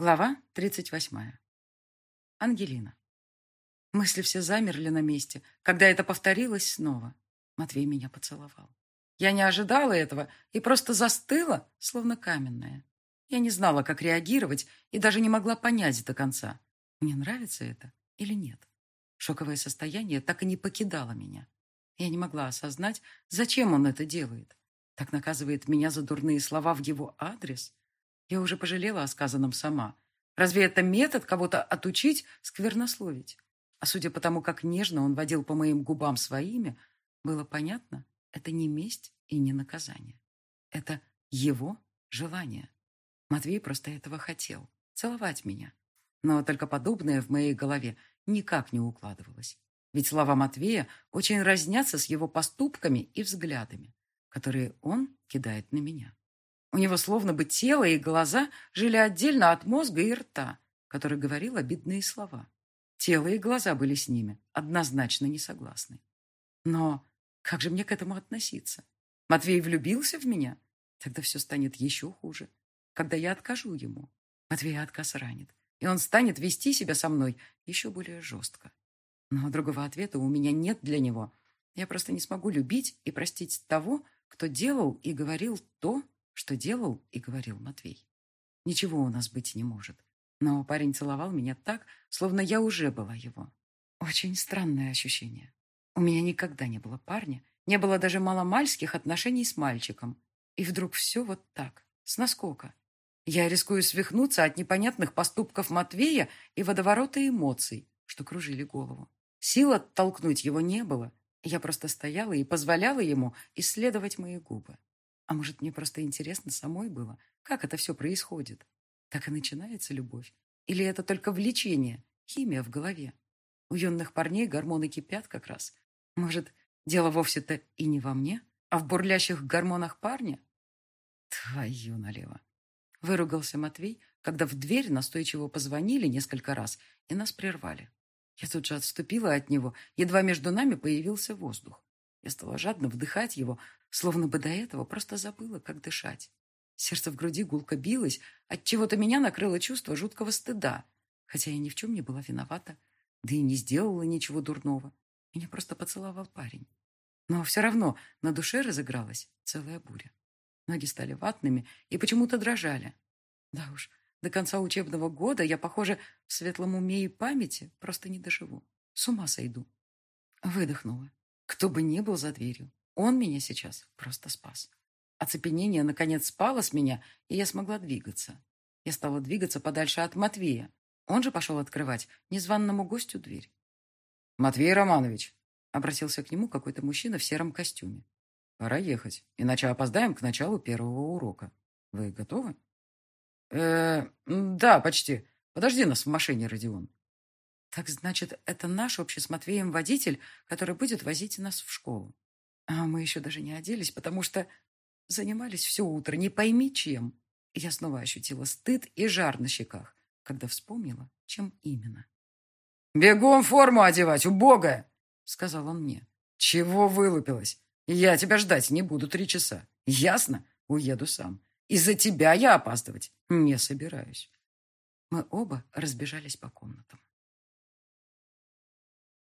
Глава 38. Ангелина. Мысли все замерли на месте, когда это повторилось снова. Матвей меня поцеловал. Я не ожидала этого и просто застыла, словно каменная. Я не знала, как реагировать, и даже не могла понять до конца, мне нравится это или нет. Шоковое состояние так и не покидало меня. Я не могла осознать, зачем он это делает. Так наказывает меня за дурные слова в его адрес. Я уже пожалела о сказанном сама. Разве это метод кого-то отучить сквернословить? А судя по тому, как нежно он водил по моим губам своими, было понятно, это не месть и не наказание. Это его желание. Матвей просто этого хотел. Целовать меня. Но только подобное в моей голове никак не укладывалось. Ведь слова Матвея очень разнятся с его поступками и взглядами, которые он кидает на меня. У него словно бы тело и глаза жили отдельно от мозга и рта, который говорил обидные слова. Тело и глаза были с ними однозначно не согласны. Но как же мне к этому относиться? Матвей влюбился в меня? Тогда все станет еще хуже. Когда я откажу ему, Матвей отказ ранит, и он станет вести себя со мной еще более жестко. Но другого ответа у меня нет для него. Я просто не смогу любить и простить того, кто делал и говорил то, что делал и говорил Матвей. Ничего у нас быть не может. Но парень целовал меня так, словно я уже была его. Очень странное ощущение. У меня никогда не было парня, не было даже маломальских отношений с мальчиком. И вдруг все вот так, с наскока. Я рискую свихнуться от непонятных поступков Матвея и водоворота эмоций, что кружили голову. Сил оттолкнуть его не было. Я просто стояла и позволяла ему исследовать мои губы. А может, мне просто интересно самой было, как это все происходит? Так и начинается любовь? Или это только влечение, химия в голове? У юных парней гормоны кипят как раз. Может, дело вовсе-то и не во мне, а в бурлящих гормонах парня? Твою налево. Выругался Матвей, когда в дверь настойчиво позвонили несколько раз и нас прервали. Я тут же отступила от него, едва между нами появился воздух. Я стала жадно вдыхать его, словно бы до этого просто забыла, как дышать. Сердце в груди гулко билось, от чего то меня накрыло чувство жуткого стыда, хотя я ни в чем не была виновата, да и не сделала ничего дурного. Меня просто поцеловал парень. Но все равно на душе разыгралась целая буря. Ноги стали ватными и почему-то дрожали. Да уж, до конца учебного года я, похоже, в светлом уме и памяти просто не доживу. С ума сойду. Выдохнула. Кто бы ни был за дверью, он меня сейчас просто спас. Оцепенение, наконец, спало с меня, и я смогла двигаться. Я стала двигаться подальше от Матвея. Он же пошел открывать незваному гостю дверь. «Матвей Романович!» — обратился к нему какой-то мужчина в сером костюме. «Пора ехать, иначе опоздаем к началу первого урока. Вы готовы?» э да, почти. Подожди нас в машине, Родион». «Так, значит, это наш общий с Матвеем водитель, который будет возить нас в школу. А мы еще даже не оделись, потому что занимались все утро, не пойми чем. Я снова ощутила стыд и жар на щеках, когда вспомнила, чем именно. «Бегом форму одевать, убогая!» — сказал он мне. «Чего вылупилась? Я тебя ждать не буду три часа. Ясно? Уеду сам. Из-за тебя я опаздывать не собираюсь». Мы оба разбежались по комнатам.